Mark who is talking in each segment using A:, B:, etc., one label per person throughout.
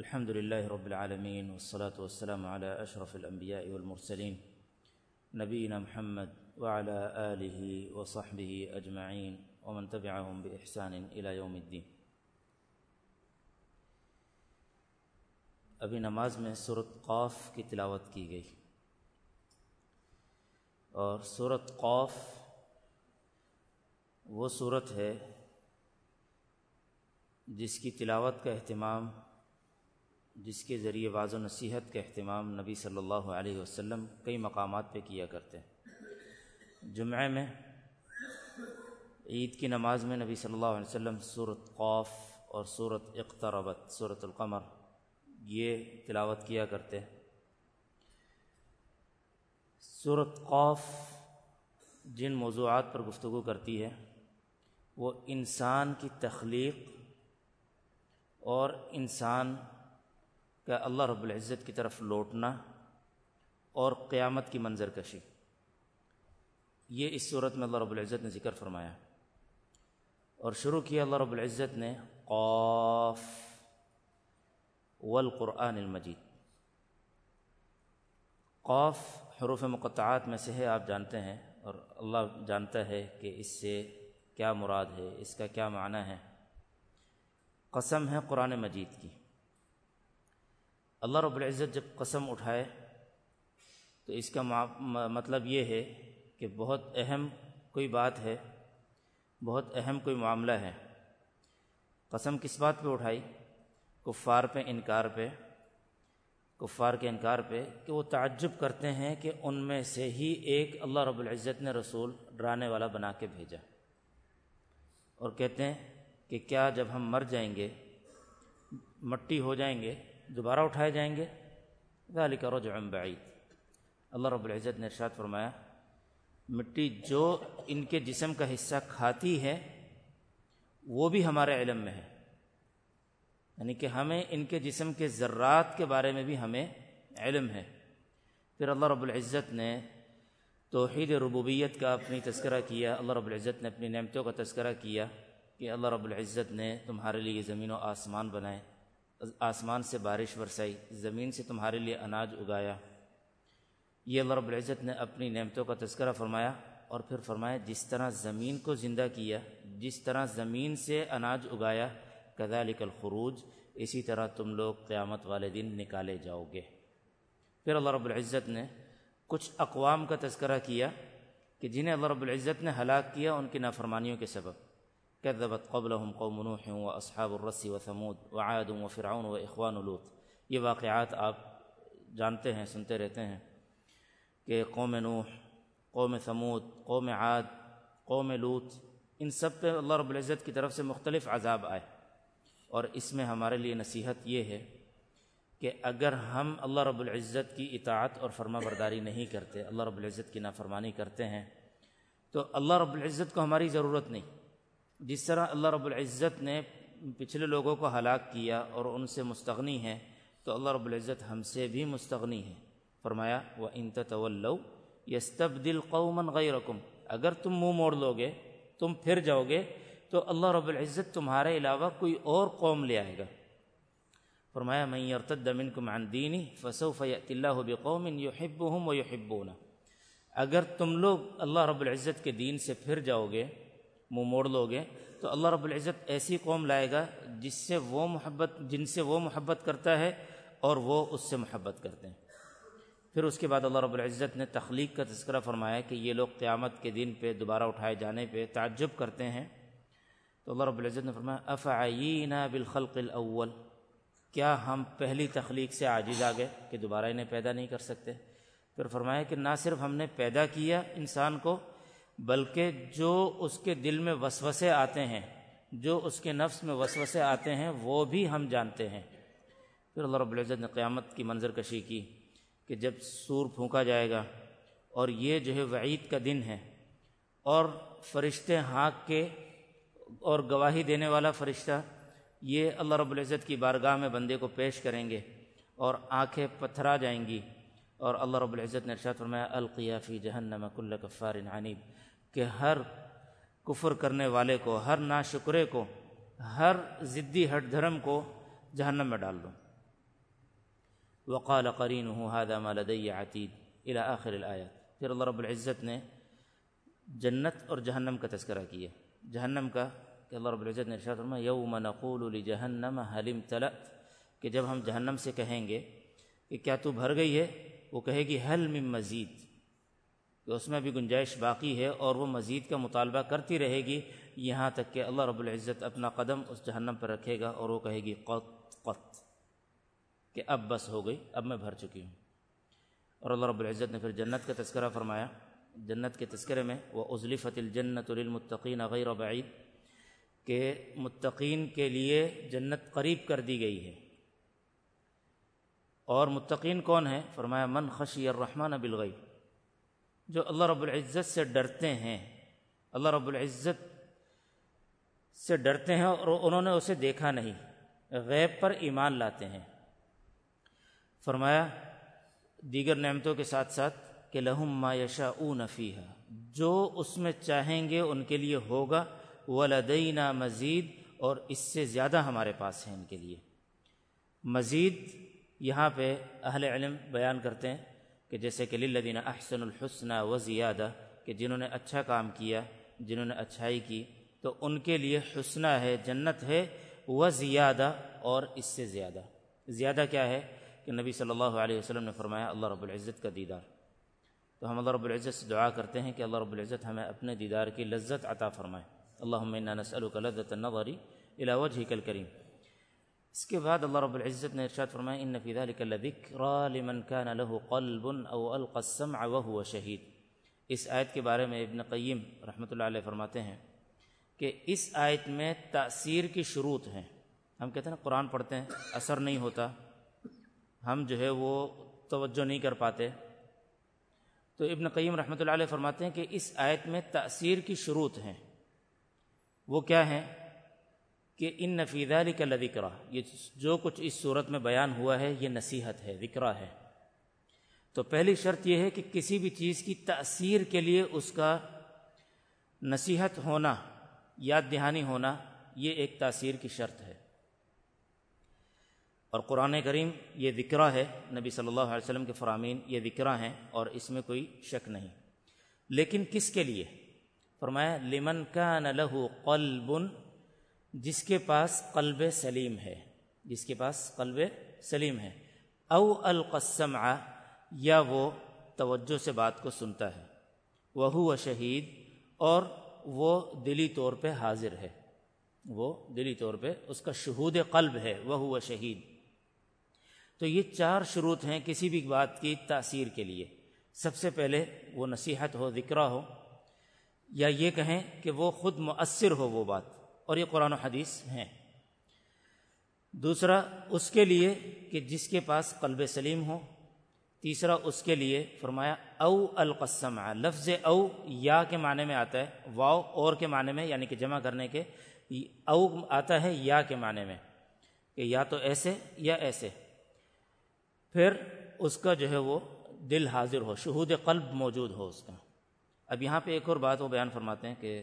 A: الحمد لله رب العالمين والصلاة والسلام على أشرف الأنبياء والمرسلين نبينا محمد وعلى آله وصحبه أجمعين ومن تبعهم بإحسان إلى يوم الدين ابھی نماز میں صورت قوف کی تلاوت کی گئی۔ اور صورت قوف وہ صورت ہے جس کی تلاوت کا اہتمام جس کے ذریعے بعض و نصیحت کا اہتمام نبی صلی اللہ علیہ وسلم کئی مقامات پہ کیا کرتے ہیں۔ جمعہ میں، عید کی نماز میں نبی صلی اللہ علیہ وسلم صورت قوف اور صورت اقتربت صورت القمر، یہ تلاوت کیا کرتے ہیں۔ صورت قوف جن موضوعات پر گفتگو کرتی ہے، وہ انسان کی تخلیق اور انسان کا اللہ رب العزت کی طرف لوٹنا اور قیامت کی منظر کشی۔ یہ اس صورت میں اللہ رب العزت نے ذکر فرمایا۔ اور شروع کیا اللہ رب العزت نے قوف والقرآن المجید۔ قوف حروف مقطعات میں سے ہے، آپ جانتے ہیں، اور اللہ جانتا ہے کہ اس سے کیا مراد ہے، اس کا کیا معنی ہے۔ قسم ہے قرآن مجید کی۔ اللہ رب العزت جب قسم اٹھائے تو اس کا مطلب یہ ہے کہ بہت اہم کوئی بات ہے، بہت اہم کوئی معاملہ ہے۔ قسم کس بات پہ اٹھائی؟ کفار پہ، انکار پہ۔ کفار کے انکار پہ کہ وہ تعجب کرتے ہیں کہ ان میں سے ہی ایک اللہ رب العزت نے رسول ڈرانے والا بنا کے بھیجا۔ اور کہتے ہیں کہ کیا جب ہم مر جائیں گے، مٹی ہو جائیں گے دوبارہ اٹھائے جائیں گے۔ ذالک رجع بعید۔ اللہ رب العزت نے ارشاد فرمایا، مٹی جو ان کے جسم کا حصہ کھاتی ہے، وہ بھی ہمارے علم میں ہے۔ یعنی کہ ہمیں ان کے جسم کے ذرات کے بارے میں بھی ہمیں علم ہے۔ پھر اللہ رب العزت نے توحید ربوبیت کا اپنی تذکرہ کیا۔ اللہ رب العزت نے اپنی نعمتوں کا تذکرہ کیا کہ اللہ رب العزت نے تمہارے لیے زمین و آسمان بنائے۔ آسمان سے بارش برسائی زمین سے تمہارے لیے اناج اگایا۔ یہ اللہ رب العزت نے اپنی نعمتوں کا تذکرہ فرمایا اور پھر فرمایا، جس طرح زمین کو زندہ کیا، جس طرح زمین سے اناج اگایا، کذالک الخروج، اسی طرح تم لوگ قیامت والے دن نکالے جاؤ گے۔ پھر اللہ رب العزت نے کچھ اقوام کا تذکرہ کیا کہ جنہیں اللہ رب العزت نے ہلاک کیا ان کی نافرمانیوں کے سبب۔ كذبت قبلهم قوم نوح واصحاب الرس وثمود وعاد وفرعون واخوان لوط۔ یہ واقعات آپ جانتے ہیں، سنتے رہتے ہیں کہ قوم نوح، قوم ثمود، قوم عاد، قوم لوط، ان سب پہ اللہ رب العزت کی طرف سے مختلف عذاب آئے۔ اور اس میں ہمارے لیے نصیحت یہ ہے کہ اگر ہم اللہ رب العزت کی اطاعت اور فرما برداری نہیں کرتے، اللہ رب العزت کی نافرمانی کرتے ہیں، تو اللہ رب العزت کو ہماری ضرورت نہیں۔ جس طرح اللہ رب العزت نے پچھلے لوگوں کو ہلاک کیا اور ان سے مستغنی ہے تو اللہ رب العزت ہم سے بھی مستغنی ہے فرمایا وہ انتطول یستبدل قومن غیرکم اگر تم منہ موڑ لو گے، تم پھر جاؤ گے، تو اللہ رب العزت تمہارے علاوہ کوئی اور قوم لے آئے گا۔ فرمایا میں یرتد منکم عن دینی فسوف یأتی اللہ بقوم یحبهم ویحبون اگر تم لوگ اللہ رب العزت کے دین سے پھر جاؤ گے منہ موڑ لو گے۔ تو اللہ رب العزت ایسی قوم لائے گا جس سے وہ محبت، جن سے وہ محبت کرتا ہے اور وہ اس سے محبت کرتے ہیں۔ پھر اس کے بعد اللہ رب العزت نے تخلیق کا تذکرہ فرمایا کہ یہ لوگ قیامت کے دن پہ دوبارہ اٹھائے جانے پہ تعجب کرتے ہیں۔ تو اللہ رب العزت نے فرمایا افعینہ بالخلق الاول۔ کیا ہم پہلی تخلیق سے عاجز آ گئے کہ دوبارہ انہیں پیدا نہیں کر سکتے؟ پھر فرمایا کہ نہ صرف ہم نے پیدا کیا انسان کو بلکہ جو اس کے دل میں وسوسے آتے ہیں، جو اس کے نفس میں وسوسے آتے ہیں، وہ بھی ہم جانتے ہیں۔ پھر اللہ رب العزت نے قیامت کی منظر کشی کی کہ جب سور پھونکا جائے گا اور یہ جو ہے وعید کا دن ہے اور فرشتے ہانک کے اور گواہی دینے والا فرشتہ یہ اللہ رب العزت کی بارگاہ میں بندے کو پیش کریں گے اور آنکھیں پتھرا جائیں گی اور اللہ رب العزت نے ارشاد فرمایا القیہ فی جہنم کل کفار عنیب۔ کہ ہر کفر کرنے والے کو، ہر ناشکرے کو، ہر ضدی ہٹ دھرم کو جہنم میں ڈال دو وقال قرينه هذا ما لدي عتيد الى آخر الآيات پھر اللہ رب العزت نے جنت اور جہنم کا تذکرہ کیا۔ جہنم کا کہ اللہ رب العزت نے ارشاد فرمایا، یوم نقول لجہنم هل امتلأت؟ کہ جب ہم جہنم سے کہیں گے کہ کیا تو بھر گئی ہے؟ وہ کہے گی حل من مزید؟ کہ اس میں بھی گنجائش باقی ہے اور وہ مزید کا مطالبہ کرتی رہے گی، یہاں تک کہ اللہ رب العزت اپنا قدم اس جہنم پر رکھے گا اور وہ کہے گی، قط قط، کہ اب بس ہو گئی، اب میں بھر چکی ہوں۔ اور اللہ رب العزت نے پھر جنت کا تذکرہ فرمایا۔ جنت کے تذکرے میں وہ ازلفت الجنت للمتقین غیر بعید، کہ متقین کے لیے جنت قریب کر دی گئی ہے۔ اور متقین کون ہے؟ فرمایا، من خشی الرحمن بالغیب۔ جو اللہ رب العزت سے ڈرتے ہیں، اللہ رب العزت سے ڈرتے ہیں اور انہوں نے اسے دیکھا نہیں، غیب پر ایمان لاتے ہیں۔ فرمایا، دیگر نعمتوں کے ساتھ ساتھ، کہ لہم ما یشا او نفیہ جو اس میں چاہیں گے ان کے لیے ہوگا، ولدینا مزید، اور اس سے زیادہ ہمارے پاس ہیں ان کے لیے۔ مزید یہاں پہ اہل علم بیان کرتے ہیں۔ کہ جیسے کہ للذین احسن الحسن و زیادہ کہ جنہوں نے اچھا کام کیا، جنہوں نے اچھائی کی، تو ان کے لیے حسنہ ہے، جنت ہے و زیادہ اور اس سے زیادہ۔ زیادہ کیا ہے؟ کہ نبی صلی اللہ علیہ وسلم نے فرمایا، اللہ رب العزت کا دیدار۔ تو ہم اللہ رب العزت سے دعا کرتے ہیں کہ اللہ رب العزت ہمیں اپنے دیدار کی لذت عطا فرمائے۔ اللہم انا نسألک لذت النظر الى وجهك الكریم اس کے بعد اللہ رب العزت نے ارشاد فرمایا، ان فی ذلک لذکرا لمن کان له قلب او القى السمع وهو شہید. اس آیت کے بارے میں ابن قیم رحمۃ اللہ علیہ فرماتے ہیں کہ اس آیت میں تاثیر کی شروط ہیں۔ ہم کہتے ہیں نا، قرآن پڑھتے ہیں، اثر نہیں ہوتا۔ ہم جو ہے وہ توجہ نہیں کر پاتے۔ تو ابن قیم رحمۃ اللہ علیہ فرماتے ہیں کہ اس آیت میں تاثیر کی شروط ہیں۔ وہ کیا ہیں؟ کہ ان نفیدہ علی کا لذکرہ، یہ جو کچھ اس صورت میں بیان ہوا ہے، یہ نصیحت ہے، ذکرہ ہے۔ تو پہلی شرط یہ ہے کہ کسی بھی چیز کی تاثیر کے لیے اس کا نصیحت ہونا، یاد دہانی ہونا، یہ ایک تاثیر کی شرط ہے۔ اور قرآن کریم یہ ذکرہ ہے، نبی صلی اللہ علیہ وسلم کے فرامین یہ ذکرہ ہیں اور اس میں کوئی شک نہیں۔ لیکن کس کے لیے؟ فرمایا، لمن کا لہو قلب جس کے پاس قلب سلیم ہے، جس کے پاس قلب سلیم ہے۔ او القسم یا وہ توجہ سے بات کو سنتا ہے۔ وہ شہید، اور وہ دلی طور پہ حاضر ہے۔ وہ دلی طور پہ اس کا شہود قلب ہے وہ شہید۔ تو یہ چار شروط ہیں کسی بھی بات کی تاثیر کے لیے۔ سب سے پہلے وہ نصیحت ہو، ذکرہ ہو، یا یہ کہیں کہ وہ خود مؤثر ہو وہ بات۔ اور یہ قرآن و حدیث ہیں۔ دوسرا، اس کے لیے کہ جس کے پاس قلب سلیم ہو۔ تیسرا، اس کے لیے فرمایا، او القسم، لفظ او یا کے معنی میں آتا ہے واؤ اور کے معنی میں یعنی کہ جمع کرنے کے، او آتا ہے یا کے معنی میں، کہ یا تو ایسے یا ایسے۔ پھر اس کا جو ہے وہ دل حاضر ہو، شہود قلب موجود ہو اس کا۔ اب یہاں پہ ایک اور بات وہ بیان فرماتے ہیں کہ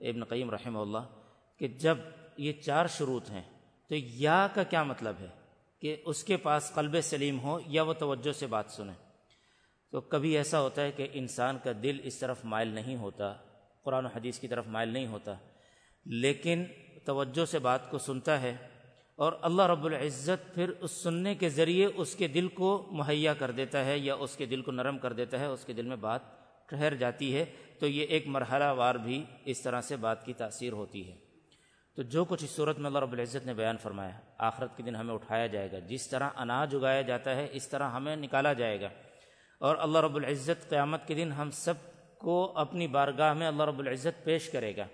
A: ابن قیم رحمہ اللہ کہ جب یہ چار شروط ہیں، تو یا کا کیا مطلب ہے؟ کہ اس کے پاس قلب سلیم ہو یا وہ توجہ سے بات سنیں۔ تو کبھی ایسا ہوتا ہے کہ انسان کا دل اس طرف مائل نہیں ہوتا، قرآن و حدیث کی طرف مائل نہیں ہوتا، لیکن توجہ سے بات کو سنتا ہے اور اللہ رب العزت پھر اس سننے کے ذریعے اس کے دل کو مہیا کر دیتا ہے یا اس کے دل کو نرم کر دیتا ہے، اس کے دل میں بات ٹھہر جاتی ہے۔ تو یہ ایک مرحلہ وار بھی اس طرح سے بات کی تاثیر ہوتی ہے۔ تو جو کچھ اس صورت میں اللہ رب العزت نے بیان فرمایا، آخرت کے دن ہمیں اٹھایا جائے گا۔ جس طرح اناج اگایا جاتا ہے، اس طرح ہمیں نکالا جائے گا۔ اور اللہ رب العزت قیامت کے دن ہم سب کو اپنی بارگاہ میں اللہ رب العزت پیش کرے گا۔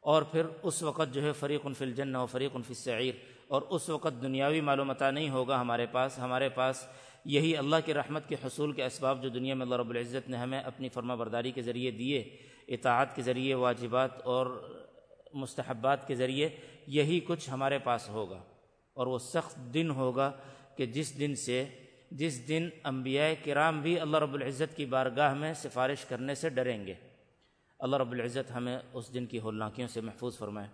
A: اور پھر اس وقت جو ہے فریق فی الجنہ و فریق فی السعیر۔ اور اس وقت دنیاوی معلومات نہیں ہوگا ہمارے پاس۔ ہمارے پاس یہی اللہ کی رحمت کے حصول کے اسباب جو دنیا میں اللہ رب العزت نے ہمیں اپنی فرما برداری کے ذریعے دیے، اطاعت کے ذریعے، واجبات اور مستحبات کے ذریعے یہی کچھ ہمارے پاس ہوگا اور وہ سخت دن ہوگا کہ جس دن سے جس دن انبیاء کرام بھی اللہ رب العزت کی بارگاہ میں سفارش کرنے سے ڈریں گے۔ اللہ رب العزت ہمیں اس دن کی ہولناکیوں سے محفوظ فرمائے۔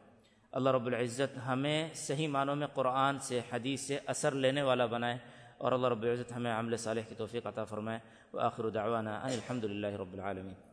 A: اللہ رب العزت ہمیں صحیح معنوں میں قرآن سے، حدیث سے اثر لینے والا بنائے اور اللہ رب العزت ہمیں عمل صالح کی توفیق عطا فرمائے۔ وآخر دعوانا ان الحمد للہ رب العالمین۔